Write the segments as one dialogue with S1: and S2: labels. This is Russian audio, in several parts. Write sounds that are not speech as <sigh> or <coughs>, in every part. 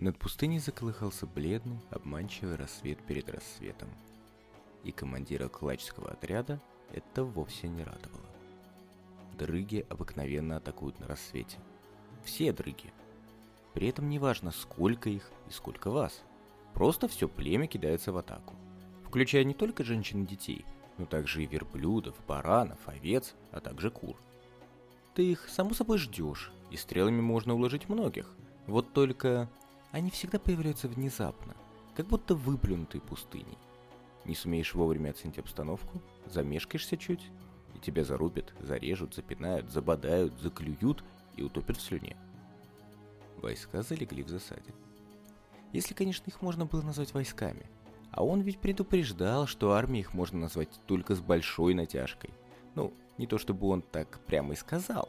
S1: Над пустыней заколыхался бледный, обманчивый рассвет перед рассветом. И командира клачского отряда это вовсе не радовало. Дрыги обыкновенно атакуют на рассвете. Все дрыги. При этом неважно, сколько их и сколько вас. Просто все племя кидается в атаку. Включая не только женщин и детей, но также и верблюдов, баранов, овец, а также кур. Ты их, само собой, ждешь, и стрелами можно уложить многих. Вот только они всегда появляются внезапно, как будто выплюнутые пустыней. Не сумеешь вовремя оценить обстановку, замешкаешься чуть, и тебя зарубят, зарежут, запинают, забодают, заклюют и утопят в слюне. Войска залегли в засаде. Если, конечно, их можно было назвать войсками. А он ведь предупреждал, что армией их можно назвать только с большой натяжкой. Ну, не то чтобы он так прямо и сказал.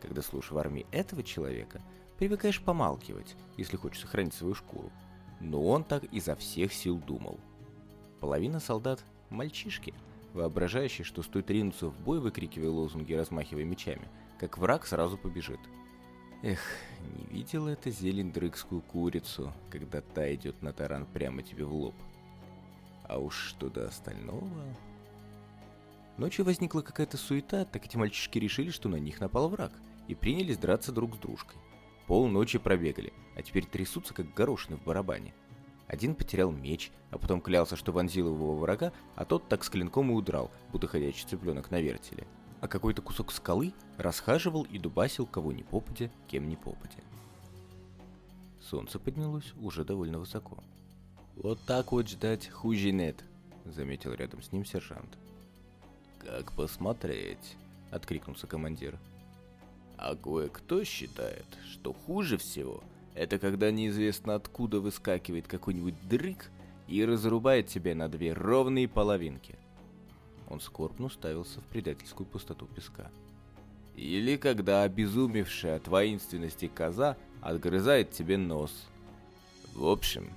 S1: Когда слушаешь в армии этого человека, привыкаешь помалкивать, если хочешь сохранить свою шкуру. Но он так изо всех сил думал. Половина солдат – мальчишки, воображающие, что стоит ринуться в бой, выкрикивая лозунги и размахивая мечами, как враг сразу побежит. Эх, не видел это зелендрыкскую курицу, когда та идет на таран прямо тебе в лоб. А уж что до остального... Ночью возникла какая-то суета, так эти мальчишки решили, что на них напал враг, и принялись драться друг с дружкой. Полночи пробегали, а теперь трясутся, как горошины в барабане. Один потерял меч, а потом клялся, что вонзил его врага, а тот так с клинком и удрал, будто ходячий цыпленок на вертеле. А какой-то кусок скалы расхаживал и дубасил кого ни попадя, кем ни попадя. Солнце поднялось уже довольно высоко. «Вот так вот ждать хуже нет», — заметил рядом с ним сержант. «Как посмотреть?» — откликнулся командир. А кое-кто считает, что хуже всего это когда неизвестно откуда выскакивает какой-нибудь дрык и разрубает тебя на две ровные половинки. Он скорбно уставился в предательскую пустоту песка. Или когда обезумевшая от воинственности коза отгрызает тебе нос. В общем,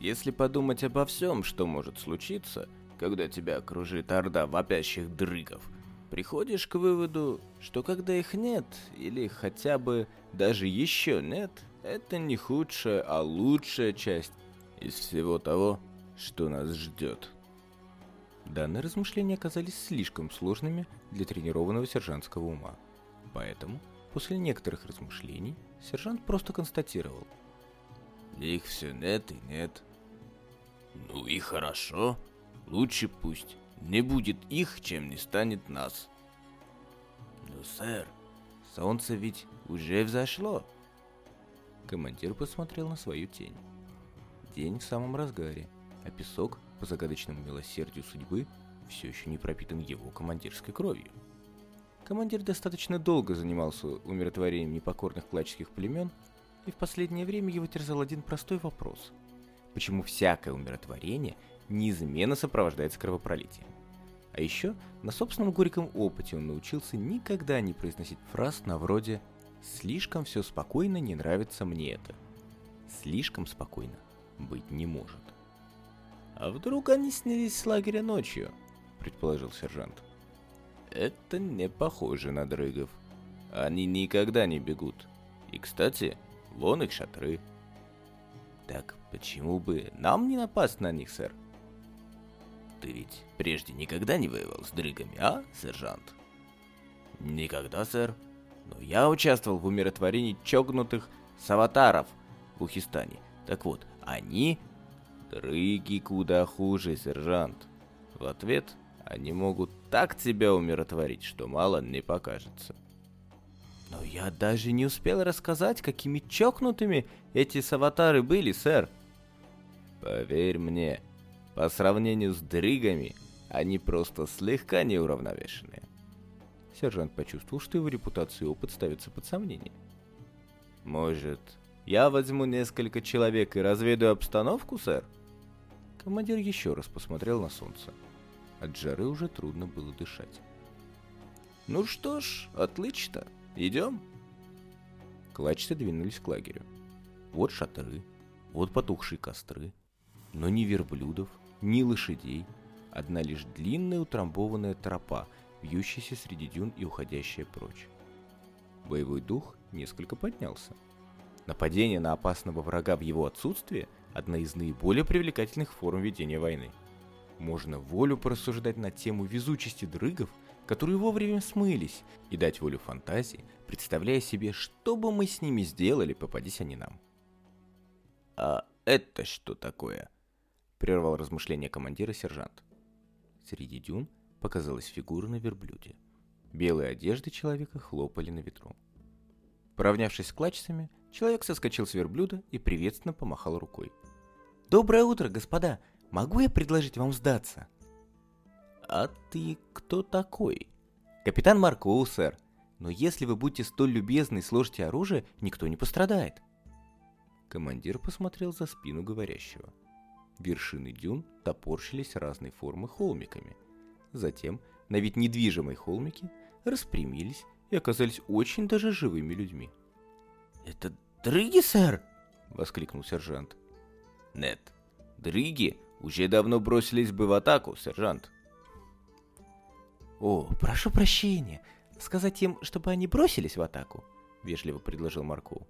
S1: если подумать обо всем, что может случиться, когда тебя окружит орда вопящих дрыгов – приходишь к выводу, что когда их нет, или хотя бы даже еще нет, это не худшая, а лучшая часть из всего того, что нас ждет. Данные размышления оказались слишком сложными для тренированного сержантского ума. Поэтому, после некоторых размышлений, сержант просто констатировал. Их все нет и нет. Ну и хорошо. Лучше пусть не будет их, чем не станет нас. Ну, сэр, солнце ведь уже взошло. Командир посмотрел на свою тень. День в самом разгаре, а песок, по загадочному милосердию судьбы, все еще не пропитан его командирской кровью. Командир достаточно долго занимался умиротворением непокорных клачских племен, и в последнее время его терзал один простой вопрос. Почему всякое умиротворение неизменно сопровождается кровопролитием? А еще на собственном горьком опыте он научился никогда не произносить фраз на вроде «слишком все спокойно, не нравится мне это». Слишком спокойно быть не может. «А вдруг они снялись с лагеря ночью?» – предположил сержант. «Это не похоже на дрыгов. Они никогда не бегут. И, кстати, вон их шатры». «Так почему бы нам не напасть на них, сэр?» Ты ведь прежде никогда не воевал с дрыгами, а, сержант? Никогда, сэр. Но я участвовал в умиротворении чокнутых саватаров в Ухистане. Так вот, они... Дрыги куда хуже, сержант. В ответ они могут так тебя умиротворить, что мало не покажется. Но я даже не успел рассказать, какими чокнутыми эти саватары были, сэр. Поверь мне, по сравнению с дрыгами, они просто слегка неуравновешенные. Сержант почувствовал, что его репутация и опыт ставятся под сомнение. «Может, я возьму несколько человек и разведу обстановку, сэр?» Командир еще раз посмотрел на солнце. От жары уже трудно было дышать. «Ну что ж, отлично. Идем?» Клачцы двинулись к лагерю. Вот шатры, вот потухшие костры, но ни верблюдов, ни лошадей, одна лишь длинная утрамбованная тропа, вьющаяся среди дюн и уходящая прочь. Боевой дух несколько поднялся. Нападение на опасного врага в его отсутствие – одна из наиболее привлекательных форм ведения войны. Можно волю порассуждать на тему везучести дрыгов, которые вовремя смылись, и дать волю фантазии, представляя себе, что бы мы с ними сделали, попадись они нам. «А это что такое?» – прервал размышления командира сержант. Среди дюн показалась фигура на верблюде. Белые одежды человека хлопали на ветру. Поравнявшись с клачцами, человек соскочил с верблюда и приветственно помахал рукой. «Доброе утро, господа! Могу я предложить вам сдаться?» «А ты кто такой?» «Капитан Маркоу, сэр. Но если вы будете столь любезны и сложите оружие, никто не пострадает». Командир посмотрел за спину говорящего. Вершины дюн топорщились разной формы холмиками. Затем на вид недвижимой холмики распрямились и оказались очень даже живыми людьми. «Это дрыги, сэр!» — воскликнул сержант. «Нет, дрыги уже давно бросились бы в атаку, сержант». «О, прошу прощения. Сказать им, чтобы они бросились в атаку?» — вежливо предложил Марков.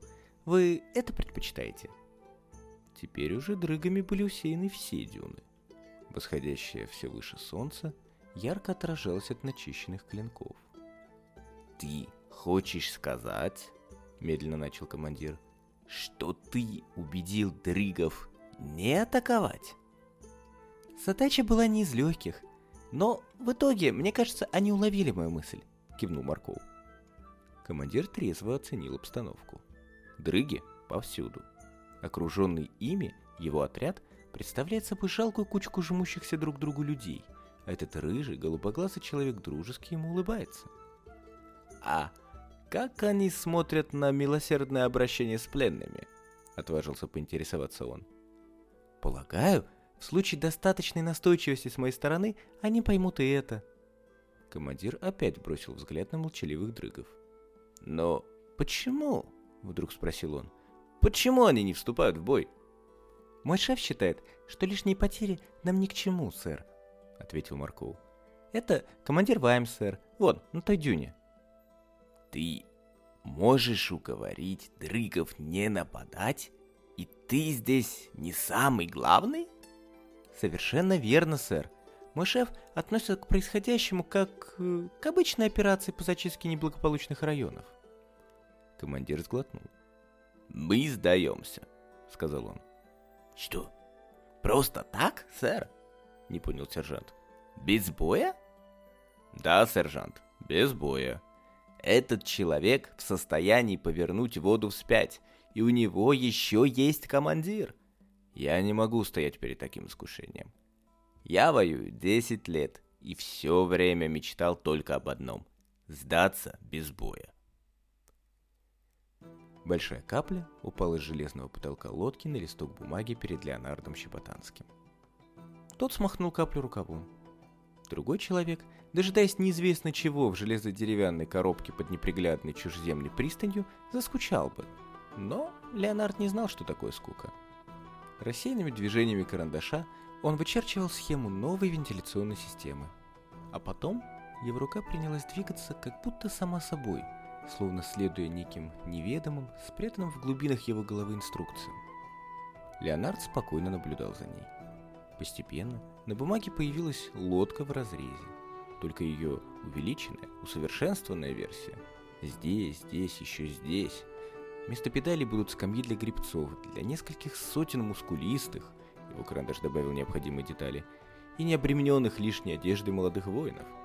S1: «Вы это предпочитаете?» Теперь уже дрыгами были усеяны все дюны. Восходящее все выше солнце ярко отражалось от начищенных клинков. «Ты хочешь сказать, — медленно начал командир, — что ты убедил дрыгов не атаковать?» Задача была не из легких, но в итоге, мне кажется, они уловили мою мысль, — кивнул Марков. Командир трезво оценил обстановку. Дрыги повсюду. Окруженный ими, его отряд представляет собой жалкую кучку жмущихся друг к другу людей, этот рыжий, голубоглазый человек дружески ему улыбается. «А как они смотрят на милосердное обращение с пленными?» — отважился поинтересоваться он. «Полагаю, в случае достаточной настойчивости с моей стороны, они поймут и это». Командир опять бросил взгляд на молчаливых дрыгов. «Но почему?» — вдруг спросил он. Почему они не вступают в бой? Мой шеф считает, что лишние потери нам ни к чему, сэр, ответил Марков. Это командир Вайм, сэр. Вон, на той дюне. Ты можешь уговорить дрыгов не нападать? И ты здесь не самый главный? Совершенно верно, сэр. Мой шеф относится к происходящему как э, к обычной операции по зачистке неблагополучных районов. Командир сглотнул. «Мы сдаемся», — сказал он. «Что? Просто так, сэр?» — не понял сержант. «Без боя?» «Да, сержант, без боя. Этот человек в состоянии повернуть воду вспять, и у него еще есть командир. Я не могу стоять перед таким искушением. Я воюю 10 лет, и все время мечтал только об одном — сдаться без боя. Большая капля упала из железного потолка лодки на листок бумаги перед Леонардом Щеботанским. Тот смахнул каплю рукавом. Другой человек, дожидаясь неизвестно чего в железо-деревянной коробке под неприглядной чужеземной пристанью, заскучал бы. Но Леонард не знал, что такое скука. Рассеянными движениями карандаша он вычерчивал схему новой вентиляционной системы. А потом его рука принялась двигаться как будто сама собой – словно следуя неким неведомым, спрятанным в глубинах его головы инструкциям. Леонард спокойно наблюдал за ней. Постепенно на бумаге появилась лодка в разрезе, только ее увеличенная, усовершенствованная версия. Здесь, здесь, еще здесь. Вместо педалей будут скамьи для грибцов, для нескольких сотен мускулистых, его карандаш добавил необходимые детали, и необремененных лишней одеждой молодых воинов –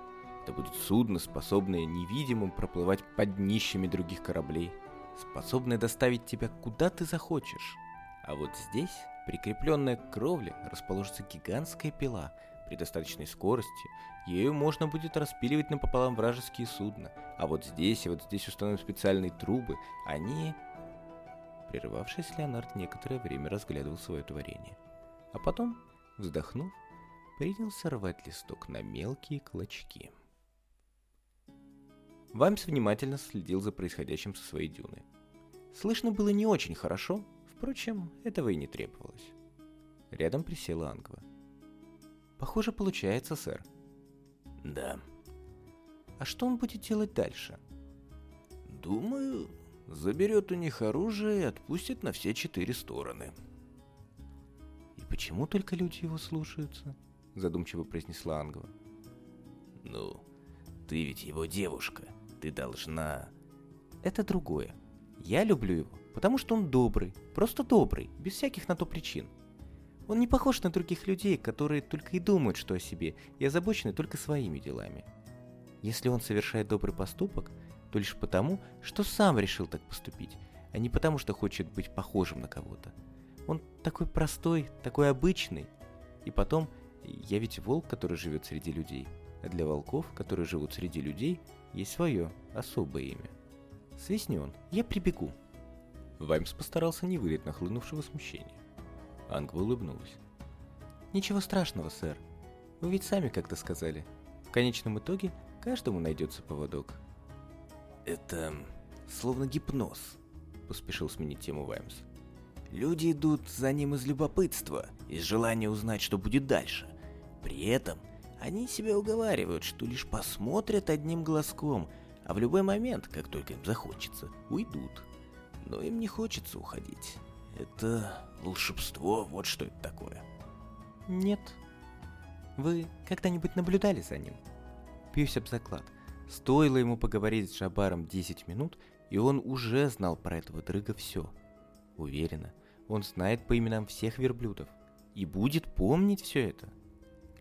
S1: это будет судно, способное невидимым проплывать под днищами других кораблей, способное доставить тебя куда ты захочешь. А вот здесь, прикрепленная к кровле, расположится гигантская пила. При достаточной скорости ею можно будет распиливать напополам вражеские судна. А вот здесь и вот здесь установлены специальные трубы. Они... Прервавшись, Леонард некоторое время разглядывал свое творение. А потом, вздохнув, принялся рвать листок на мелкие клочки. Ваймс внимательно следил за происходящим со своей дюны. Слышно было не очень хорошо, впрочем, этого и не требовалось. Рядом присела Ангва. «Похоже, получается, сэр». «Да». «А что он будет делать дальше?» «Думаю, заберет у них оружие и отпустит на все четыре стороны.
S2: «И почему только люди его слушаются?» — задумчиво произнесла Ангва.
S1: «Ну, ты ведь его девушка, ты должна...»
S2: «Это другое. Я люблю его, потому что он добрый, просто добрый, без всяких на то причин. Он не похож на других людей, которые только и думают, что о себе, и озабочены только своими делами. Если он совершает добрый поступок, то лишь потому, что сам решил так поступить, а не потому, что хочет быть похожим на кого-то. Он такой простой, такой обычный. И потом, я ведь волк, который живет среди людей, а для волков, которые живут среди людей, есть свое особое имя. Свистни он, я прибегу.
S1: Ваймс постарался не вылить нахлынувшего смущения. Ангва улыбнулась.
S2: «Ничего страшного, сэр. Вы ведь сами как-то сказали. В конечном итоге каждому найдется поводок».
S1: «Это словно гипноз», — поспешил сменить тему Ваймс. «Люди идут за ним из любопытства, из желания узнать, что будет дальше. При этом они себя уговаривают, что лишь посмотрят одним глазком, а в любой момент, как только им захочется, уйдут. Но им не хочется уходить. Это волшебство, вот что это такое.
S2: Нет. Вы когда-нибудь наблюдали за ним? Бьюсь об заклад. Стоило ему поговорить с Жабаром 10 минут, и он уже знал про этого дрыга все. Уверена, он знает по именам всех верблюдов и будет помнить все это.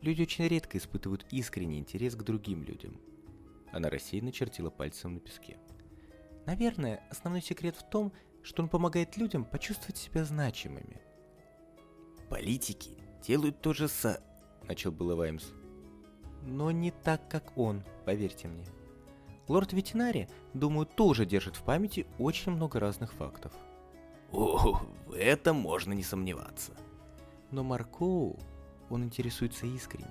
S2: Люди очень редко испытывают искренний интерес к другим людям. Она рассеянно чертила пальцем на песке. Наверное, основной секрет в том, что он помогает людям почувствовать себя значимыми.
S1: «Политики делают то же са...» — начал было Ваймс.
S2: «Но не так, как он, поверьте мне. Лорд Ветинари, думаю, тоже держит в памяти очень много разных фактов».
S1: «О, в этом можно не сомневаться».
S2: Но Маркоу, он интересуется искренне.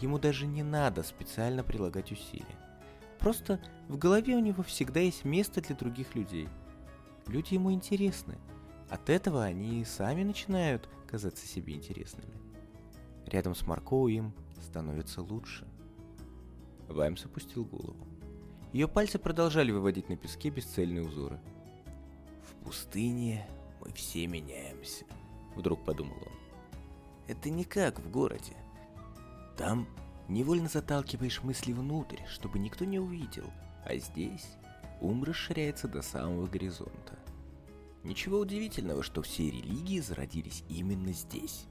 S2: Ему даже не надо специально прилагать усилия. Просто в голове у него всегда есть место для других людей – Люди ему интересны. От этого они сами начинают казаться себе интересными. Рядом с Марко им становится лучше. Ваймс опустил голову. Ее пальцы продолжали выводить на песке бесцельные узоры.
S1: «В пустыне мы все меняемся», — вдруг подумал он. «Это не как в городе. Там невольно заталкиваешь мысли внутрь, чтобы никто не увидел, а здесь ум расширяется до самого горизонта. Ничего удивительного, что все религии зародились именно здесь.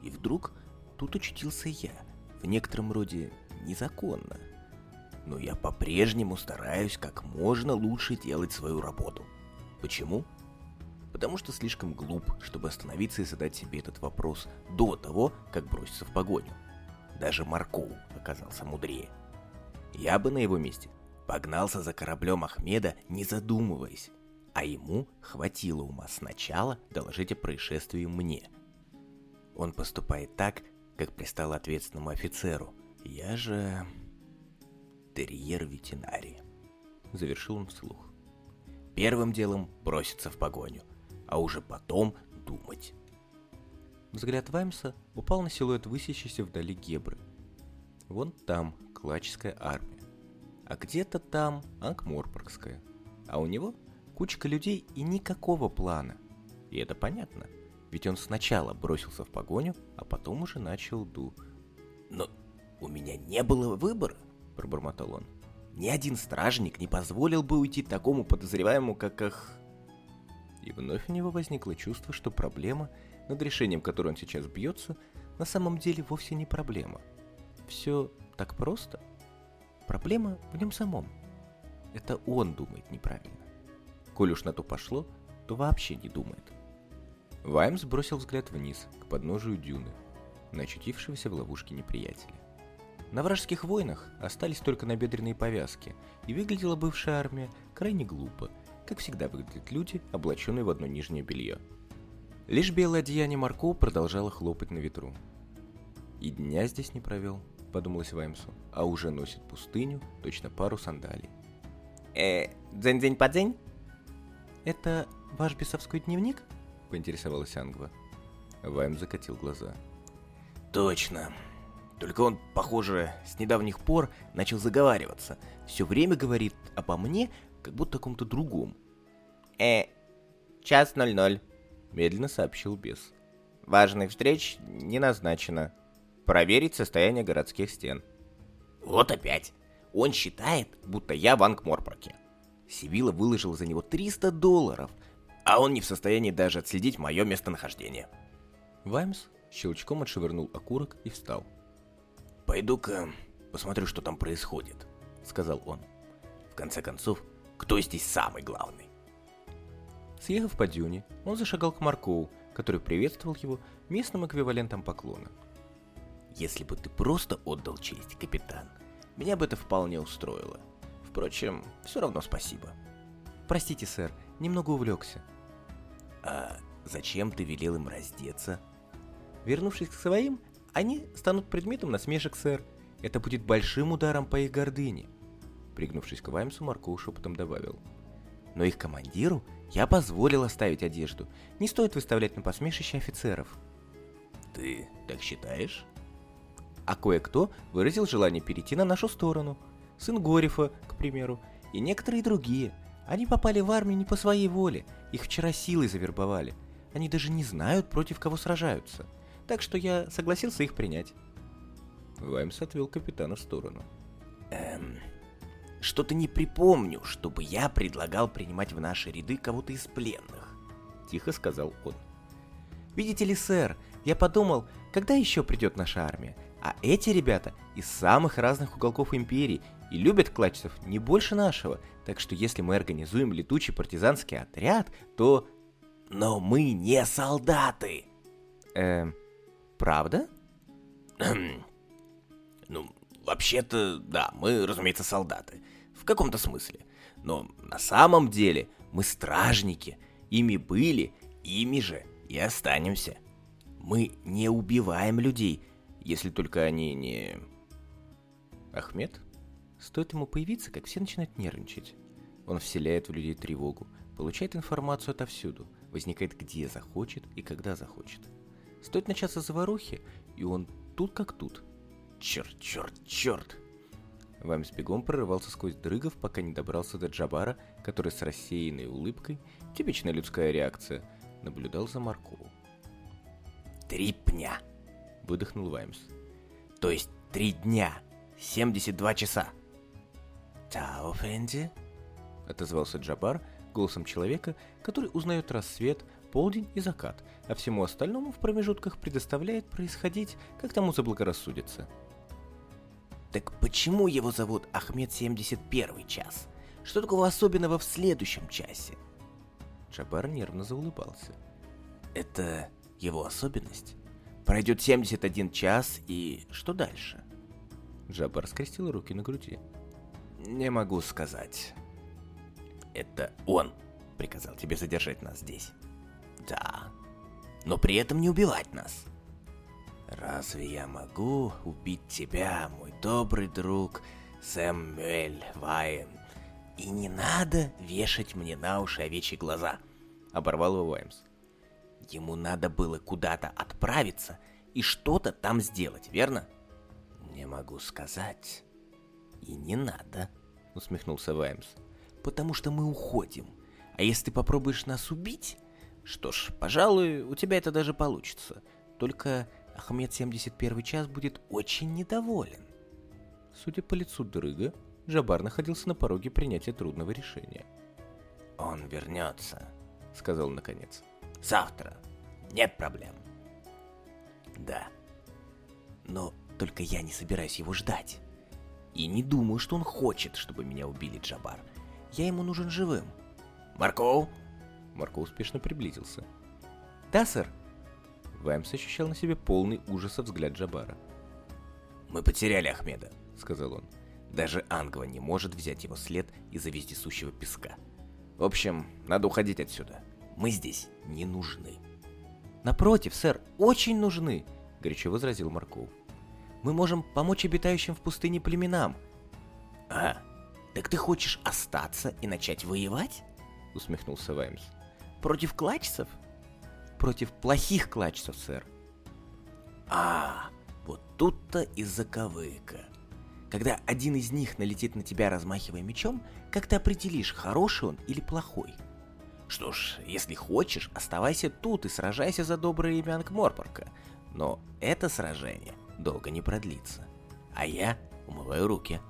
S1: И вдруг тут очутился я, в некотором роде незаконно. Но я по-прежнему стараюсь как можно лучше делать свою работу. Почему? Потому что слишком глуп, чтобы остановиться и задать себе этот вопрос до того, как броситься в погоню. Даже Маркоу оказался мудрее. Я бы на его месте погнался за кораблем Ахмеда, не задумываясь, а ему хватило ума сначала доложить о происшествии мне. Он поступает так, как пристал ответственному офицеру. Я же... терьер ветеринарии. Завершил он вслух. Первым делом броситься в погоню, а уже потом думать.
S2: Взгляд Ваймса упал на силуэт высящийся вдали Гебры. Вон там Клачская армия, а где-то там Анкморпоргская, а у него Кучка людей и никакого плана. И это понятно, ведь он сначала бросился в погоню, а потом уже начал ду.
S1: «Но у меня не было выбора», — пробормотал он. «Ни один стражник не позволил бы уйти такому подозреваемому, как Ах...»
S2: И вновь у него возникло чувство, что проблема, над решением которой он сейчас бьется, на самом деле вовсе не проблема. Все так просто. Проблема в нем самом. Это он думает неправильно. Коль уж на то пошло, то вообще не думает. Ваймс бросил взгляд вниз, к подножию дюны, на очутившегося в ловушке неприятеля. На вражеских войнах остались только набедренные повязки, и выглядела бывшая армия крайне глупо, как всегда выглядят люди, облаченные в одно нижнее белье. Лишь белое одеяние Марко продолжало хлопать на ветру. «И дня здесь не провел», — подумалось Ваймсу, а уже носит пустыню, точно пару сандалий.
S1: «Э, дзень-дзень-подзень?»
S2: «Это ваш бесовской дневник?» – поинтересовалась Ангва.
S1: Вайм закатил глаза. «Точно. Только он, похоже, с недавних пор начал заговариваться. Все время говорит обо мне, как будто о ком-то другом.
S2: «Э, час ноль ноль», — медленно сообщил бес. «Важных встреч не назначено. Проверить состояние городских стен». «Вот опять. Он считает, будто я в Ангморпорке. Сибила выложил за него 300 долларов, а он не в состоянии даже отследить мое местонахождение».
S1: Ваймс щелчком отшвырнул окурок и встал.
S2: «Пойду-ка посмотрю, что там происходит», — сказал он. «В конце концов, кто здесь самый главный?»
S1: Съехав по дюне, он зашагал к Маркоу, который приветствовал его местным эквивалентом поклона.
S2: «Если бы ты просто отдал честь, капитан, меня бы это вполне устроило. Впрочем, все равно спасибо».
S1: «Простите, сэр, немного увлекся».
S2: «А зачем ты велел им раздеться?»
S1: Вернувшись к своим, они станут предметом насмешек, сэр. Это будет большим ударом по их гордыне. Пригнувшись к Ваймсу, Маркоу шепотом добавил. Но их командиру я позволил оставить одежду. Не стоит выставлять на посмешище офицеров.
S2: Ты так считаешь?
S1: А кое-кто выразил желание перейти на нашу сторону. Сын Горифа, к примеру, и некоторые другие. Они попали в армию не по своей воле, их вчера силой завербовали. Они даже не знают, против кого сражаются. Так что я согласился их принять. Ваймс отвел капитана в сторону.
S2: Эм, что-то не припомню, чтобы я предлагал принимать в наши ряды кого-то из пленных», — тихо сказал он.
S1: «Видите ли, сэр, я подумал, когда еще придет наша армия? А эти ребята из самых разных уголков империи и любят клачцев не больше нашего, так что если мы организуем летучий партизанский отряд, то...
S2: Но мы не солдаты.
S1: Эм, правда?
S2: ну, вообще-то, да, мы, разумеется, солдаты в каком-то смысле. Но на самом деле мы стражники, ими были, ими же и останемся. Мы не убиваем людей, если только они не...
S1: Ахмед? Стоит ему появиться, как все начинают нервничать. Он вселяет в людей тревогу, получает информацию отовсюду, возникает где захочет и когда захочет. Стоит начаться заварухи, и он тут как тут.
S2: Черт, черт, черт.
S1: Ваймс бегом прорывался сквозь дрыгов, пока не добрался до Джабара, который с рассеянной улыбкой, типичная людская реакция, наблюдал за Маркову.
S2: «Три пня!» — выдохнул Ваймс. «То есть три дня, 72 часа!»
S1: «Тао, Фэнди?» — отозвался Джабар голосом человека, который узнает рассвет, полдень и закат, а всему остальному в промежутках предоставляет происходить, как тому заблагорассудится.
S2: Так почему его зовут Ахмед 71 час? Что такого особенного в следующем часе?
S1: Джабар нервно заулыбался.
S2: Это его особенность? Пройдет 71 час и что дальше?
S1: Джабар скрестил руки на груди.
S2: Не могу сказать. Это он приказал тебе задержать нас здесь. Да. Но при этом не убивать нас. «Разве я могу убить тебя, мой добрый друг Сэмюэль Вайн? И не надо вешать мне на уши овечьи глаза!» — оборвал его Ваймс. «Ему надо было куда-то отправиться и что-то там сделать, верно?» «Не могу сказать. И не надо», — усмехнулся Ваймс. «Потому что мы уходим. А если ты попробуешь нас убить, что ж, пожалуй, у тебя это даже получится. Только Ахмед 71 час будет очень недоволен.
S1: Судя по лицу Дрыга, Джабар находился на пороге принятия трудного решения.
S2: «Он вернется», — сказал наконец. «Завтра. Нет проблем». «Да. Но только я не собираюсь его ждать. И не думаю, что он хочет, чтобы меня убили, Джабар. Я ему нужен живым. Марков?»
S1: Марко успешно приблизился. «Да, сэр», Ваймс ощущал на себе полный ужаса взгляд Джабара.
S2: «Мы потеряли Ахмеда», — сказал он. «Даже Ангва не может взять его след из-за вездесущего песка. В общем, надо уходить отсюда. Мы здесь не нужны».
S1: «Напротив, сэр, очень нужны», — горячо возразил Марков. «Мы можем помочь обитающим в пустыне племенам».
S2: «А, так ты хочешь остаться и начать воевать?» — усмехнулся Ваймс. «Против клачцев?»
S1: против плохих клачцев, сэр.
S2: А, вот тут-то и заковыка. Когда один из них налетит на тебя, размахивая мечом, как ты определишь, хороший он или плохой? Что ж, если хочешь, оставайся тут и сражайся за доброе имя Ангморпорка. Но это сражение долго не продлится. А я умываю руки.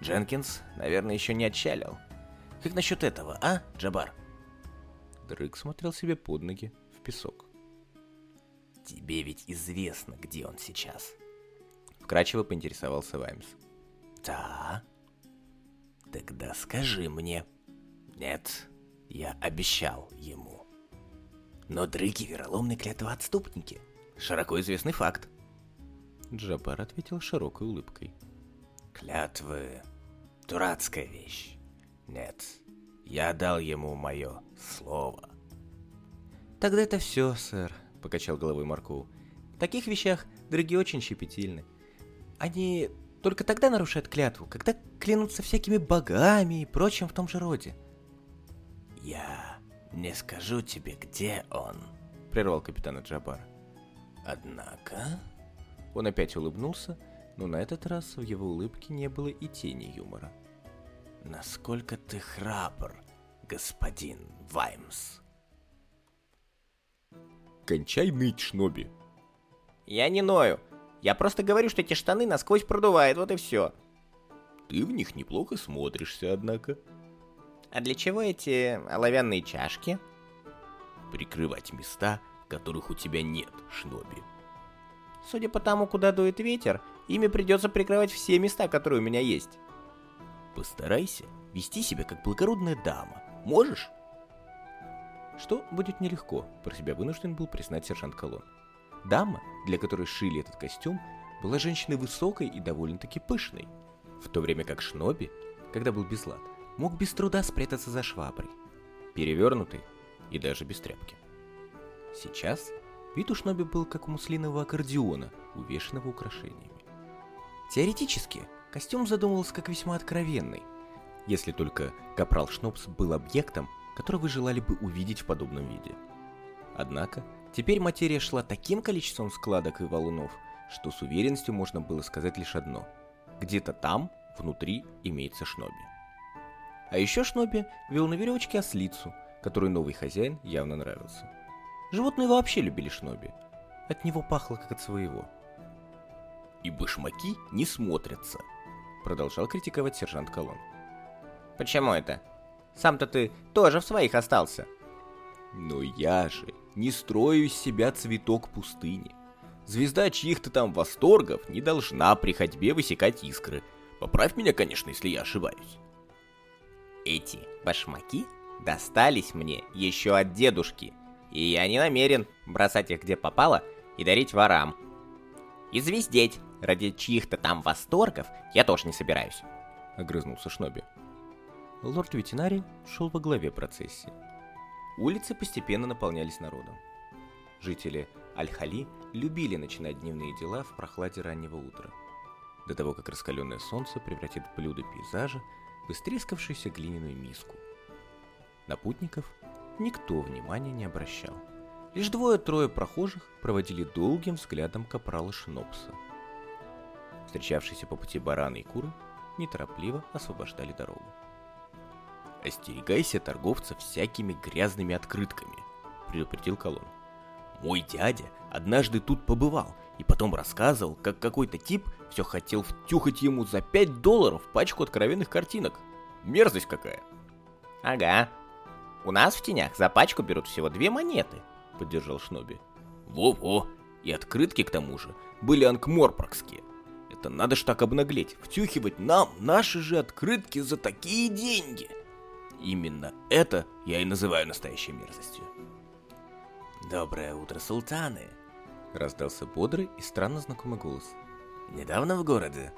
S2: Дженкинс, наверное, еще не отчалил. Как насчет этого, а, Джабар?
S1: Дрык смотрел себе под ноги в песок.
S2: Тебе ведь известно, где он сейчас. Вкратчиво поинтересовался Ваймс. Да. Тогда скажи мне. Нет, я обещал ему. Но дрыки вероломны клятвоотступники. Широко известный факт.
S1: Джабар ответил широкой улыбкой.
S2: Клятвы — дурацкая вещь. Нет, я дал ему мое слово.
S1: Тогда это все, сэр, покачал головой Маркоу. В таких вещах дороги очень щепетильны. Они только тогда нарушают клятву, когда клянутся всякими богами и прочим в том же роде.
S2: Я не скажу тебе, где он, прервал капитана Джабар. Однако...
S1: Он опять улыбнулся, но на этот раз в его улыбке не было и тени юмора.
S2: Насколько ты храбр, господин Ваймс.
S1: Кончай ныть, Шноби.
S2: Я не ною. Я просто говорю, что эти штаны насквозь продувают, вот и все.
S1: Ты в них неплохо смотришься, однако.
S2: А для чего эти оловянные чашки?
S1: Прикрывать места, которых у тебя нет, Шноби.
S2: Судя по тому, куда дует ветер, ими придется прикрывать все места, которые у меня есть.
S1: Постарайся вести себя как благородная дама. Можешь? Что будет нелегко, про себя вынужден был признать сержант Колон. Дама, для которой шили этот костюм, была женщиной высокой и довольно-таки пышной, в то время как Шноби, когда был без лад, мог без труда спрятаться за шваброй, перевернутый и даже без тряпки. Сейчас вид у Шноби был как у муслинового аккордеона, увешанного украшениями. Теоретически, костюм задумывался как весьма откровенный, если только Капрал Шнопс был объектом, который вы желали бы увидеть в подобном виде. Однако, теперь материя шла таким количеством складок и валунов, что с уверенностью можно было сказать лишь одно. Где-то там, внутри, имеется Шноби. А еще Шноби вел на веревочке ослицу, которой новый хозяин явно нравился. Животные вообще любили Шноби. От него пахло как от своего. «И башмаки не смотрятся», — продолжал критиковать сержант Колон.
S2: «Почему это?» Сам-то ты тоже в своих остался.
S1: Но я же не строю из себя цветок пустыни. Звезда чьих-то там восторгов не должна при ходьбе высекать искры. Поправь меня, конечно, если я ошибаюсь.
S2: Эти башмаки достались мне еще от дедушки, и я не намерен бросать их где попало и дарить ворам. И звездеть ради чьих-то там восторгов я тоже не собираюсь.
S1: Огрызнулся Шноби лорд-ветеринарий шел во главе процессии. Улицы постепенно наполнялись народом. Жители Аль-Хали любили начинать дневные дела в прохладе раннего утра, до того, как раскаленное солнце превратит блюдо пейзажа в истрескавшуюся глиняную миску. На путников никто внимания не обращал. Лишь двое-трое прохожих проводили долгим взглядом капрала Шнопса. Встречавшиеся по пути бараны и куры неторопливо освобождали дорогу. «Остерегайся торговца всякими грязными открытками», — предупредил Колон. «Мой дядя однажды тут побывал и потом рассказывал, как какой-то тип все хотел втюхать ему за 5 долларов пачку откровенных картинок. Мерзость какая!»
S2: «Ага. У нас в тенях за пачку берут всего две монеты», — поддержал Шноби.
S1: «Во-во! И открытки, к тому же, были анкморпоргские. Это надо ж так обнаглеть, втюхивать нам наши же открытки за такие деньги!» Именно это я и называю настоящей мерзостью.
S2: «Доброе утро, султаны!»
S1: Раздался бодрый и странно знакомый голос.
S2: «Недавно в городе?»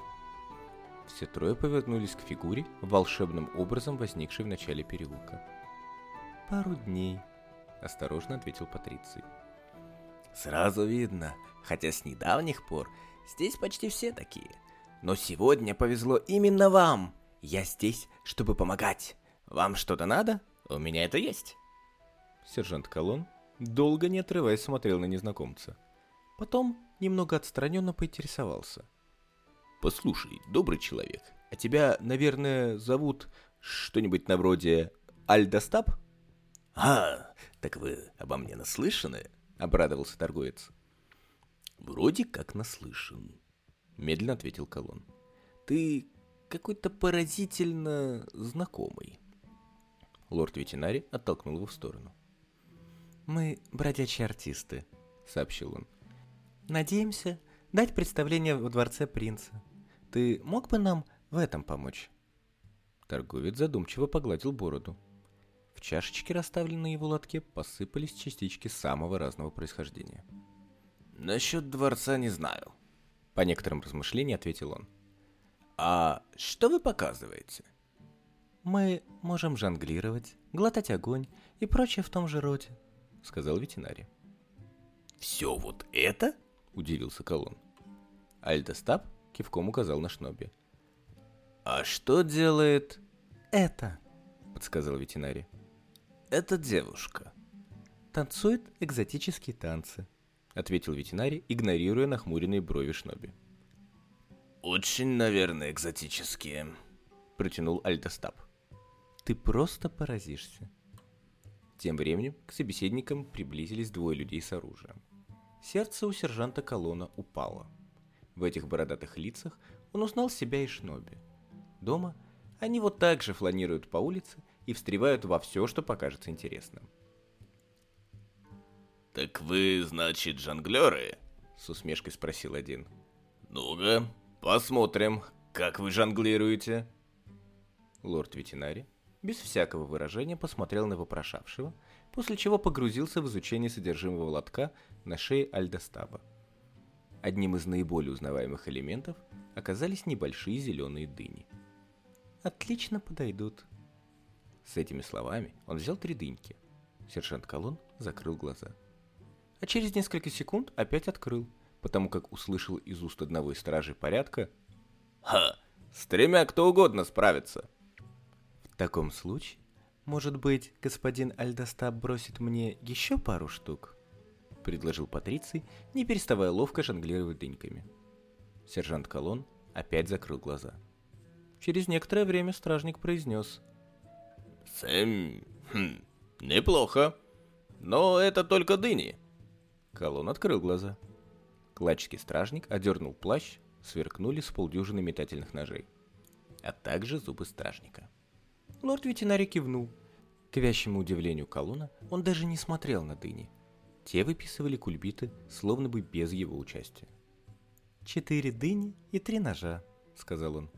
S1: Все трое повернулись к фигуре, волшебным образом возникшей в начале переулка. «Пару дней», — осторожно ответил Патриций.
S2: «Сразу видно, хотя с недавних пор здесь почти все такие. Но сегодня повезло именно вам. Я здесь, чтобы помогать. Вам что-то надо? У меня это есть.
S1: Сержант Колон долго не отрываясь смотрел на незнакомца. Потом немного отстраненно поинтересовался. «Послушай, добрый человек, а тебя, наверное, зовут что-нибудь на вроде Альдостап?»
S2: «А, так вы обо мне наслышаны?» — обрадовался торговец. «Вроде как наслышан», — медленно ответил Колон. «Ты какой-то поразительно знакомый». Лорд-ветеринарий оттолкнул его в сторону.
S3: «Мы бродячие артисты», — сообщил он. «Надеемся дать представление в дворце принца. Ты мог бы нам в этом помочь?»
S2: Торговец задумчиво погладил бороду. В чашечке, расставленной на его лотке, посыпались частички самого разного происхождения. «Насчет дворца не знаю», — по некоторым размышлениям ответил он. «А что вы показываете?»
S3: «Мы можем жонглировать, глотать огонь и прочее в том же роде», — сказал ветеринарий.
S2: «Все вот это?» — удивился Колон. Альдостап кивком указал на Шноби. «А что делает...»
S3: «Это», —
S2: подсказал ветеринарий. «Это девушка».
S3: «Танцует экзотические танцы», — ответил ветеринарий, игнорируя нахмуренные брови Шноби.
S2: «Очень, наверное, экзотические», — протянул Альдостап.
S3: «Ты просто поразишься».
S2: Тем временем к собеседникам приблизились двое людей с оружием. Сердце у сержанта Колона упало. В этих бородатых лицах он узнал себя и Шноби. Дома они вот так же фланируют по улице и встревают во все, что покажется интересным. «Так вы, значит, жонглеры?» — с усмешкой спросил один. «Ну-ка, посмотрим, как вы жонглируете». Лорд-ветеринарий без всякого выражения посмотрел на вопрошавшего, после чего погрузился в изучение содержимого лотка на шее Альдостаба. Одним из наиболее узнаваемых элементов оказались небольшие зеленые дыни.
S3: «Отлично подойдут».
S2: С этими словами он взял три дыньки. Сержант Колон закрыл глаза. А через несколько секунд опять открыл, потому как услышал из уст одного из стражей порядка «Ха! С тремя кто угодно справится!»
S3: В таком случае, может быть, господин Альдостаб бросит мне еще пару штук? — предложил Патриций, не переставая ловко жонглировать дыньками.
S2: Сержант Колон опять закрыл глаза. Через некоторое время стражник произнес. «Сэм, хм, неплохо, но это только дыни». Колон открыл глаза. Клачский стражник одернул плащ, сверкнули с полдюжины метательных ножей, а также зубы стражника. Лорд-ветеринарий кивнул. К вящему удивлению Колона он даже не смотрел на дыни, те выписывали кульбиты, словно бы без его участия.
S3: «Четыре дыни и три ножа», — сказал он.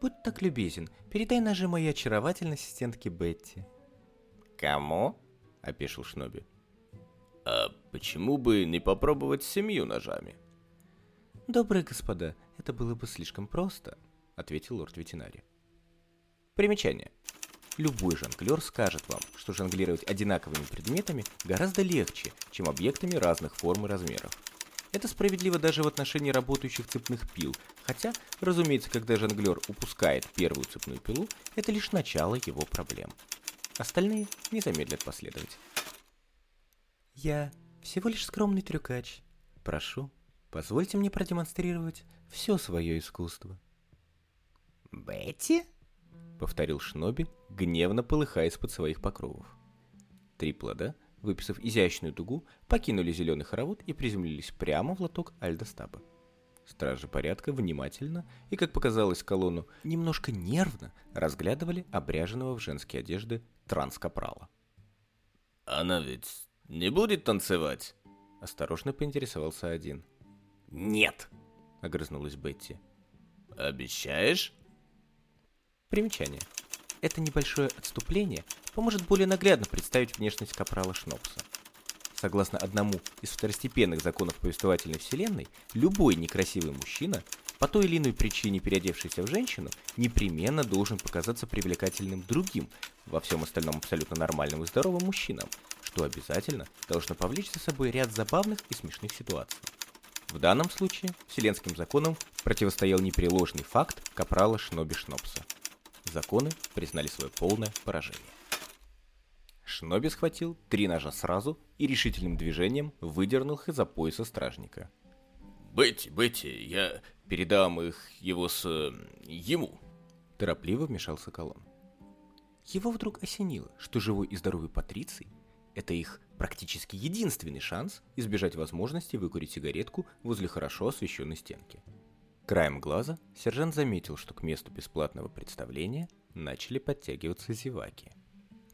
S3: «Будь так любезен, передай ножи моей очаровательной ассистентке Бетти».
S2: «Кому?» — опешил Шноби. «А почему бы не попробовать семью ножами?»
S3: «Добрые господа, это было бы слишком просто», — ответил лорд-ветеринарий.
S2: Примечание. Любой жонглер скажет вам, что жонглировать одинаковыми предметами гораздо легче, чем объектами разных форм и размеров. Это справедливо даже в отношении работающих цепных пил, хотя, разумеется, когда жонглер упускает первую цепную пилу, это лишь начало его проблем. Остальные не замедлят последовать.
S3: «Я всего лишь скромный трюкач. Прошу, позвольте мне продемонстрировать все свое искусство».
S2: «Бетти?» — повторил Шноби, гневно полыхая из-под своих покровов. Три плода, выписав изящную дугу, покинули зеленый хоровод и приземлились прямо в лоток Альдостаба. Стражи порядка внимательно и, как показалось колонну, немножко нервно разглядывали обряженного в женские одежды транскапрала. «Она ведь не будет танцевать?» — осторожно поинтересовался один. «Нет!» — огрызнулась Бетти. «Обещаешь?» Примечание. Это небольшое отступление поможет более наглядно представить внешность капрала Шнопса. Согласно одному из второстепенных законов повествовательной вселенной, любой некрасивый мужчина, по той или иной причине переодевшийся в женщину, непременно должен показаться привлекательным другим, во всем остальном абсолютно нормальным и здоровым мужчинам, что обязательно должно повлечь за собой ряд забавных и смешных ситуаций. В данном случае вселенским законам противостоял непреложный факт капрала Шноби Шнопса – законы признали свое полное поражение. Шноби схватил три ножа сразу и решительным движением выдернул их из-за пояса стражника. «Бетти, Бетти, я передам их его с... ему!» Торопливо вмешался Колон. Его вдруг осенило, что живой и здоровый Патриций – это их практически единственный шанс избежать возможности выкурить сигаретку возле хорошо освещенной стенки. Краем глаза сержант заметил, что к месту бесплатного представления начали подтягиваться зеваки.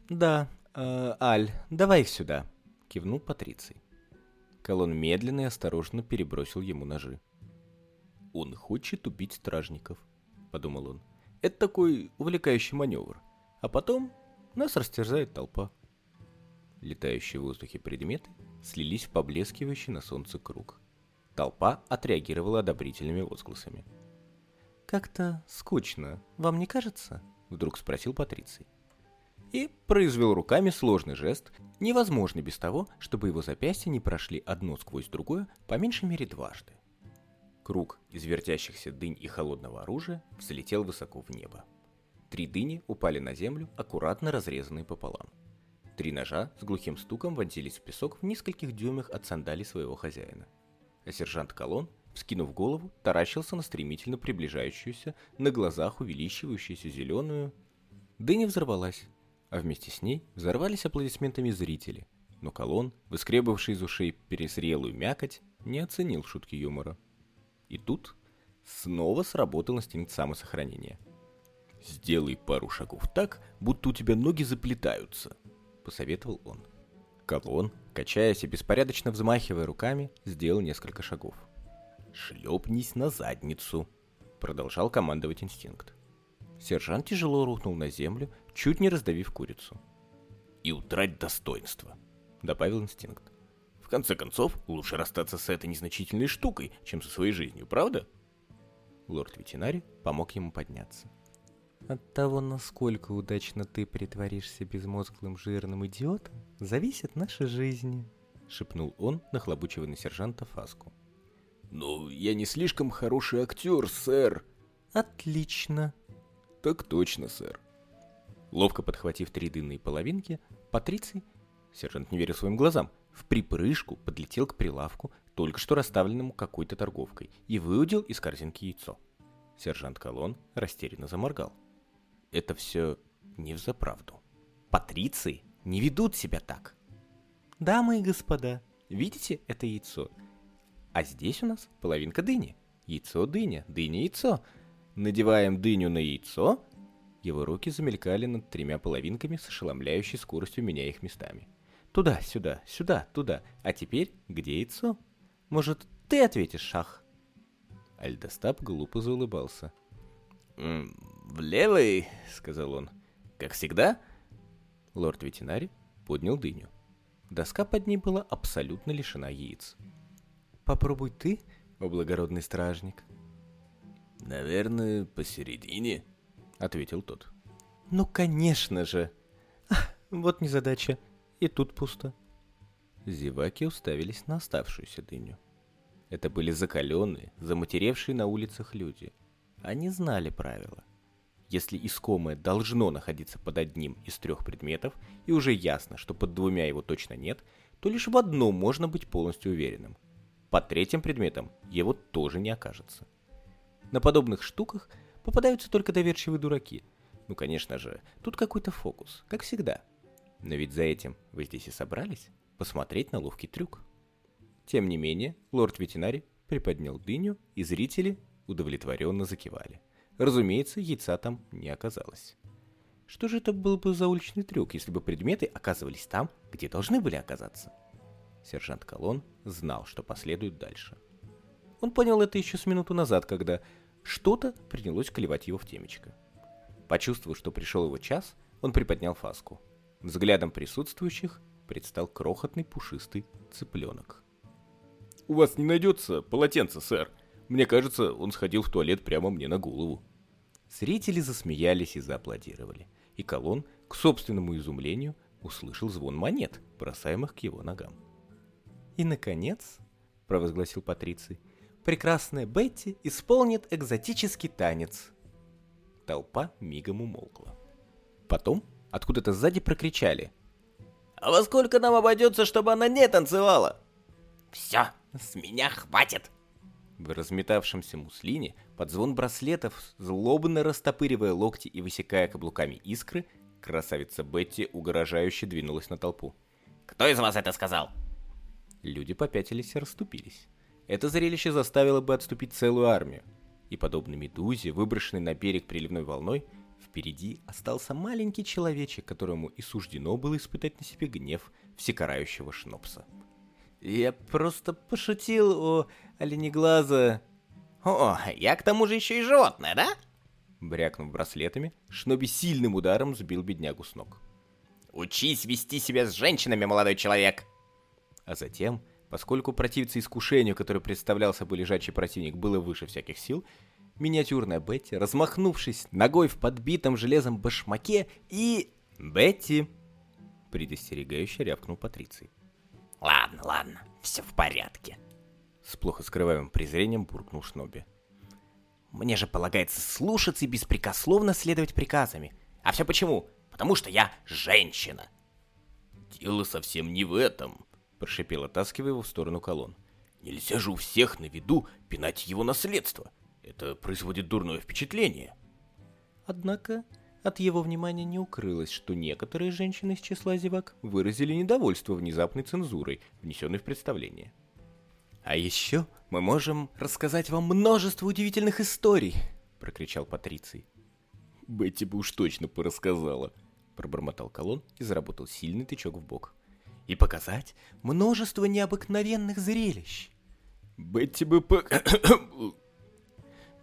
S2: «Да, э, Аль, давай их сюда», – кивнул Патриций. Колон медленно и осторожно перебросил ему ножи. «Он хочет убить стражников», — подумал он. «Это такой увлекающий маневр. А потом нас растерзает толпа». Летающие в воздухе предметы слились в поблескивающий на солнце круг. Толпа отреагировала одобрительными возгласами. «Как-то скучно, вам не кажется?» — вдруг спросил Патриций и произвел руками сложный жест, невозможный без того, чтобы его запястья не прошли одно сквозь другое по меньшей мере дважды. Круг из вертящихся дынь и холодного оружия взлетел высоко в небо. Три дыни упали на землю, аккуратно разрезанные пополам. Три ножа с глухим стуком вонзились в песок в нескольких дюймах от сандалий своего хозяина. А сержант Колон, вскинув голову, таращился на стремительно приближающуюся, на глазах увеличивающуюся зеленую... Дыня взорвалась, а вместе с ней взорвались аплодисментами зрители, но Колон, выскребывавший из ушей пересрелую мякоть, не оценил шутки юмора. И тут снова сработал инстинкт самосохранения. «Сделай пару шагов так, будто у тебя ноги заплетаются», — посоветовал он. Колон, качаясь и беспорядочно взмахивая руками, сделал несколько шагов. «Шлепнись на задницу», — продолжал командовать инстинкт. Сержант тяжело рухнул на землю, чуть не раздавив курицу. «И утрать достоинство», — добавил инстинкт. «В конце концов, лучше расстаться с этой незначительной штукой, чем со своей жизнью, правда?» Лорд-ветеринарий помог ему подняться.
S3: От того, насколько удачно ты притворишься безмозглым жирным идиотом, зависит наша жизнь, шепнул он, нахлобучивая на сержанта фаску.
S2: «Но я не слишком хороший актер, сэр!»
S3: «Отлично!»
S2: «Так точно, сэр!» Ловко подхватив три дынные половинки, Патриций, сержант не верил своим глазам, в припрыжку подлетел к прилавку, только что расставленному какой-то торговкой, и выудил из корзинки яйцо. Сержант Колон растерянно заморгал. Это все не взаправду. Патриции не ведут себя так.
S3: Дамы и господа,
S2: видите это яйцо? А здесь у нас половинка дыни. Яйцо, дыня, дыня, яйцо. Надеваем дыню на яйцо, его руки замелькали над тремя половинками с ошеломляющей скоростью, меняя их местами. Туда, сюда, сюда, туда. А теперь где яйцо? Может, ты ответишь, Шах? Альдостап глупо заулыбался. «В левый», — сказал он. «Как всегда?» Лорд-ветеринарий поднял дыню. Доска под ней была абсолютно лишена яиц.
S3: «Попробуй ты, о благородный стражник».
S2: «Наверное, посередине», ответил тот.
S3: Ну, конечно же. вот незадача. И тут пусто.
S2: Зеваки уставились на оставшуюся дыню. Это были закаленные, заматеревшие на улицах люди. Они знали правила. Если искомое должно находиться под одним из трех предметов, и уже ясно, что под двумя его точно нет, то лишь в одном можно быть полностью уверенным. Под третьим предметом его тоже не окажется. На подобных штуках – Попадаются только доверчивые дураки. Ну, конечно же, тут какой-то фокус, как всегда. Но ведь за этим вы здесь и собрались посмотреть на ловкий трюк. Тем не менее, лорд-ветеринарий приподнял дыню, и зрители удовлетворенно закивали. Разумеется, яйца там не оказалось. Что же это был бы за уличный трюк, если бы предметы оказывались там, где должны были оказаться? Сержант Колон знал, что последует дальше. Он понял это еще с минуту назад, когда что-то принялось клевать его в темечко. Почувствовав, что пришел его час, он приподнял фаску. Взглядом присутствующих предстал крохотный пушистый цыпленок. «У вас не найдется полотенца, сэр? Мне кажется, он сходил в туалет прямо мне на голову». Зрители засмеялись и зааплодировали, и Колон, к собственному изумлению, услышал звон монет, бросаемых к его ногам.
S3: «И, наконец», — провозгласил Патриций, — прекрасная Бетти исполнит экзотический танец.
S2: Толпа мигом умолкла. Потом откуда-то сзади прокричали. «А во сколько нам обойдется, чтобы она не танцевала?»
S4: «Все, с меня хватит!»
S2: В разметавшемся муслине, под звон браслетов, злобно растопыривая локти и высекая каблуками искры, Красавица Бетти угрожающе двинулась на толпу.
S4: «Кто из вас это сказал?»
S2: Люди попятились и расступились. Это зрелище заставило бы отступить целую армию. И подобно медузе, выброшенной на берег приливной волной, впереди остался маленький человечек, которому и суждено было испытать на себе гнев всекарающего Шнопса.
S3: «Я просто пошутил о оленеглаза...»
S4: «О, я к тому же еще и животное, да?»
S2: Брякнув браслетами, Шноби сильным ударом сбил беднягу с ног.
S4: «Учись вести себя с женщинами, молодой человек!»
S2: А затем, поскольку противиться искушению, которое представлял собой лежачий противник, было выше всяких сил, миниатюрная Бетти, размахнувшись ногой в подбитом железом башмаке и... «Бетти!» — предостерегающе рявкнул Патриций.
S4: «Ладно, ладно, все в порядке», —
S2: с плохо скрываемым презрением буркнул Шноби.
S4: Мне же полагается слушаться и беспрекословно следовать приказами. А все почему? Потому что я женщина.
S1: Дело совсем не в этом, прошипел, оттаскивая его в сторону колонн. Нельзя же у всех на виду пинать его наследство. Это производит дурное впечатление.
S3: Однако от его внимания не укрылось, что некоторые женщины из числа зевак выразили недовольство внезапной цензурой, внесенной в представление.
S2: «А еще мы можем рассказать вам множество удивительных историй!» — прокричал Патриций.
S1: «Бетти бы уж точно порассказала!»
S2: — пробормотал колонн и заработал сильный тычок в бок. «И показать множество необыкновенных зрелищ!»
S1: «Бетти бы по...» <coughs>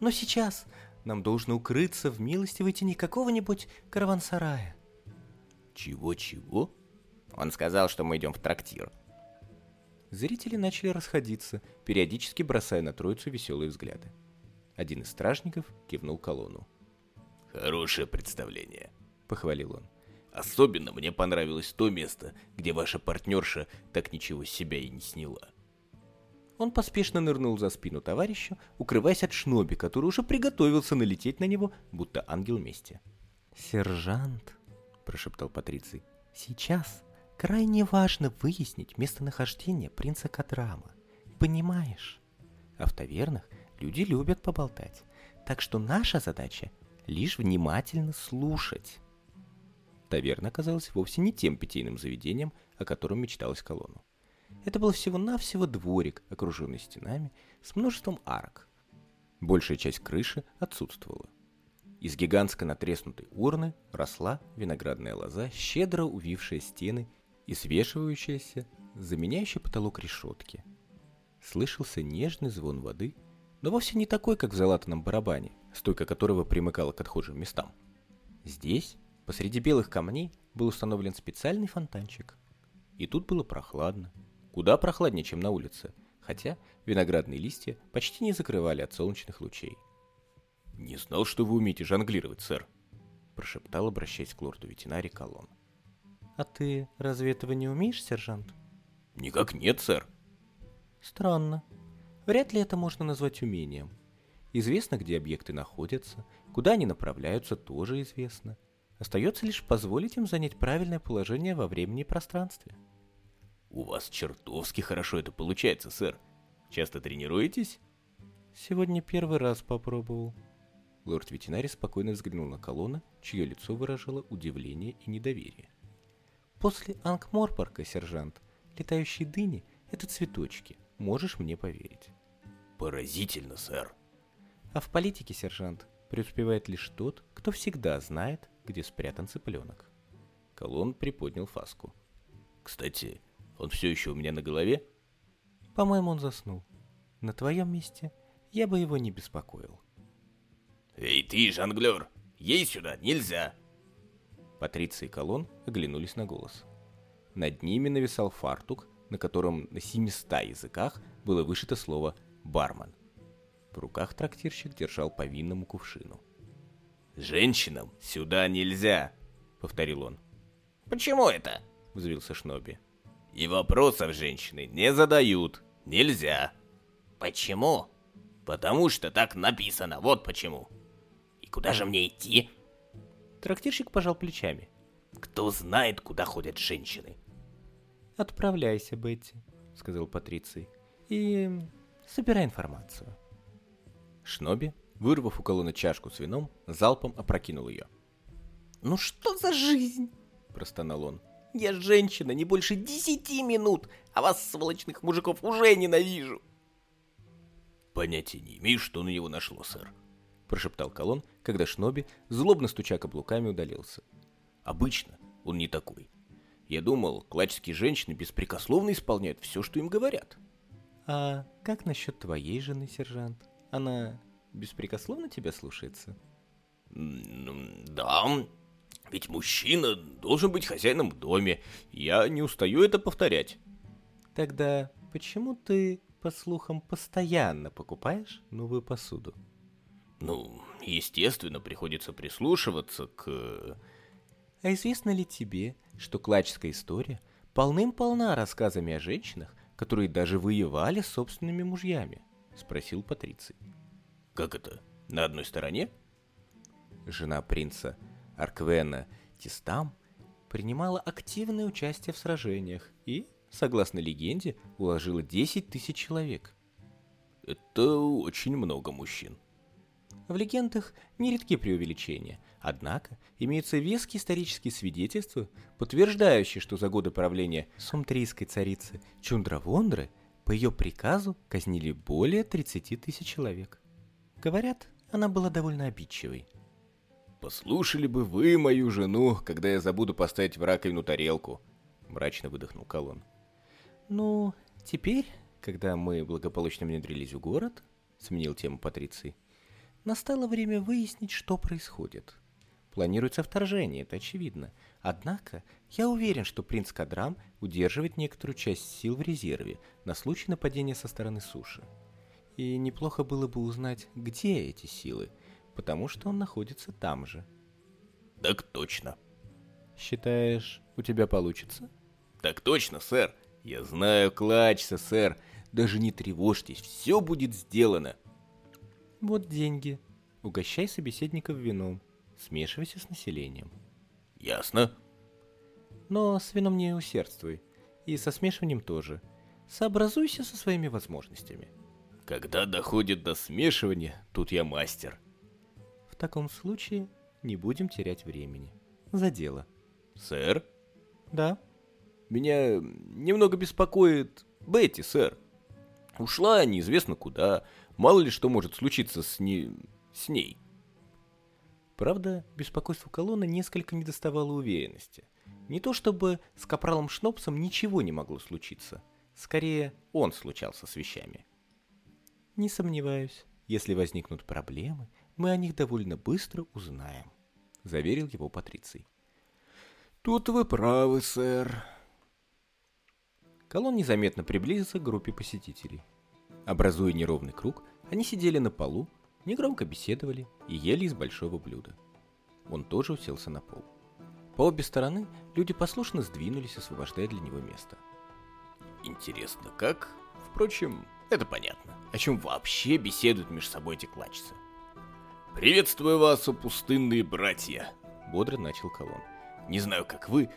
S3: «Но сейчас нам должно укрыться в милостивой тени какого-нибудь караван-сарая».
S1: «Чего-чего?»
S4: Он сказал, что мы идем в трактир.
S2: Зрители начали расходиться, периодически бросая на троицу веселые взгляды. Один из стражников кивнул колонну.
S1: «Хорошее представление», —
S2: похвалил он.
S1: «Особенно мне понравилось то место, где ваша партнерша так ничего с себя и не сняла».
S2: Он поспешно нырнул за спину товарищу, укрываясь от Шноби, который уже приготовился налететь на него, будто ангел мести.
S3: «Сержант», — прошептал Патриций, — «сейчас Крайне важно выяснить местонахождение принца Кадрама. Понимаешь? А в тавернах люди любят поболтать. Так что наша задача — лишь внимательно слушать.
S2: Таверна оказалась вовсе не тем питейным заведением, о котором мечталось колонну. Это был всего-навсего дворик, окруженный стенами, с множеством арок. Большая часть крыши отсутствовала. Из гигантской натреснутой урны росла виноградная лоза, щедро увившая стены и свешивающаяся, заменяющая потолок решетки. Слышался нежный звон воды, но вовсе не такой, как в залатанном барабане, стойка которого примыкала к отхожим местам. Здесь, посреди белых камней, был установлен специальный фонтанчик. И тут было прохладно. Куда прохладнее, чем на улице, хотя виноградные листья почти не закрывали от солнечных лучей.
S1: «Не знал, что вы умеете жонглировать, сэр», —
S2: прошептал, обращаясь к лорду ветеринарий Колон.
S3: «А ты разве этого не умеешь, сержант?»
S1: «Никак нет, сэр».
S3: «Странно. Вряд ли это можно назвать умением. Известно, где объекты находятся, куда они направляются, тоже известно. Остается лишь позволить им занять правильное положение во времени и пространстве».
S1: «У вас чертовски хорошо это получается, сэр. Часто тренируетесь?»
S3: «Сегодня первый раз попробовал».
S2: Лорд-ветеринарий спокойно взглянул на колонна, чье лицо выражало удивление и недоверие.
S3: После Ангморпорка, сержант, летающие дыни — это цветочки. Можешь мне поверить.
S1: Поразительно, сэр.
S3: А в политике, сержант, преуспевает лишь тот, кто всегда знает, где спрятан цыпленок.
S2: Колон приподнял фаску.
S1: Кстати, он все еще у меня на голове?
S3: По-моему, он заснул. На твоем месте я бы его не беспокоил.
S1: Эй, ты, жонглер, ей сюда нельзя.
S2: Патриция и Колон оглянулись на голос. Над ними нависал фартук, на котором на 700 языках было вышито слово «бармен». В руках трактирщик держал по винному кувшину.
S1: «Женщинам сюда нельзя!» — повторил он.
S4: «Почему это?»
S2: — взвился Шноби.
S1: «И вопросов женщины не задают. Нельзя!»
S4: «Почему?»
S1: «Потому что так написано, вот почему!»
S4: «И куда же мне идти?»
S3: Трактирщик пожал плечами.
S1: «Кто знает, куда ходят женщины?»
S3: «Отправляйся, Бетти», — сказал Патриций, — «и собирай информацию».
S2: Шноби, вырвав у колонны чашку с вином, залпом опрокинул ее.
S4: «Ну что за жизнь?» – простонал он. «Я женщина не больше десяти минут, а вас, сволочных мужиков, уже ненавижу!»
S2: «Понятия не имею, что на него нашло, сэр», – прошептал Колон, когда Шноби, злобно стуча каблуками, удалился. «Обычно он не такой. Я думал, клачские женщины беспрекословно исполняют все, что им говорят».
S3: «А как насчет твоей жены, сержант? Она беспрекословно тебя слушается?»
S2: «Да, ведь мужчина должен быть хозяином в доме. Я не устаю это повторять».
S3: «Тогда почему ты, по слухам, постоянно покупаешь новую посуду?»
S2: «Ну, естественно, приходится прислушиваться к...»
S3: «А известно ли тебе, что клачская история полным-полна рассказами о женщинах, которые даже воевали с собственными мужьями?» — спросил Патриций.
S2: «Как это? На одной стороне?»
S3: Жена принца Арквена Тистам принимала активное участие в сражениях и, согласно легенде, уложила 10 тысяч человек.
S2: Это очень много мужчин.
S3: В легендах нередки преувеличения, однако имеются веские исторические свидетельства, подтверждающие, что за годы правления сумтрийской царицы Чундравондры по ее приказу казнили более 30 тысяч человек. Говорят, она была довольно обидчивой.
S2: «Послушали бы вы мою жену, когда я забуду поставить в раковину тарелку», — мрачно выдохнул Колон.
S3: «Ну, теперь, когда мы благополучно внедрились в город», — сменил тему Патриции, — Настало время выяснить, что происходит. Планируется вторжение, это очевидно. Однако, я уверен, что принц Кадрам удерживает некоторую часть сил в резерве на случай нападения со стороны суши. И неплохо было бы узнать, где эти силы, потому что он находится там же.
S2: Так точно.
S3: Считаешь, у тебя получится?
S2: Так точно, сэр. Я знаю Клачса, сэр. Даже не тревожьтесь, все будет сделано.
S3: Вот деньги. Угощай собеседников вином. Смешивайся с населением.
S2: Ясно.
S3: Но с вином не усердствуй. И со смешиванием тоже. Сообразуйся со своими возможностями.
S2: Когда доходит до смешивания, тут я мастер.
S3: В таком случае не будем терять времени. За дело.
S2: Сэр?
S3: Да.
S2: Меня немного беспокоит Бетти, сэр. Ушла неизвестно куда, Мало ли что может случиться с, не... с ней.
S3: Правда, беспокойство колонны несколько не доставало уверенности. Не то чтобы с капралом Шнопсом ничего не могло случиться. Скорее, он случался с вещами. Не сомневаюсь, если возникнут проблемы, мы о них довольно быстро узнаем, заверил его Патриций.
S2: Тут вы правы, сэр.
S3: Колон незаметно приблизился к группе посетителей. Образуя неровный круг, они сидели на полу, негромко беседовали и ели из большого блюда. Он тоже уселся на пол. По обе стороны люди послушно сдвинулись, освобождая для него место.
S2: Интересно, как? Впрочем, это понятно. О чем вообще беседуют между собой эти клачцы? «Приветствую вас, пустынные братья!» — бодро начал Колон. «Не знаю, как вы,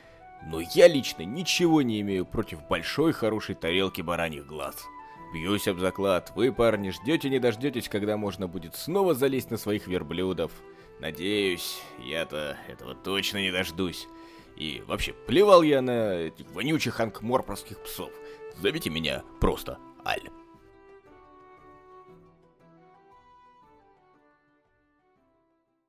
S2: но я лично ничего не имею против большой хорошей тарелки бараньих глаз. Бьюсь об заклад, вы, парни, ждете не дождетесь, когда можно будет снова залезть на своих верблюдов. Надеюсь, я-то этого точно не дождусь. И вообще, плевал я на этих вонючих анкморпорских псов. Зовите меня просто Аль.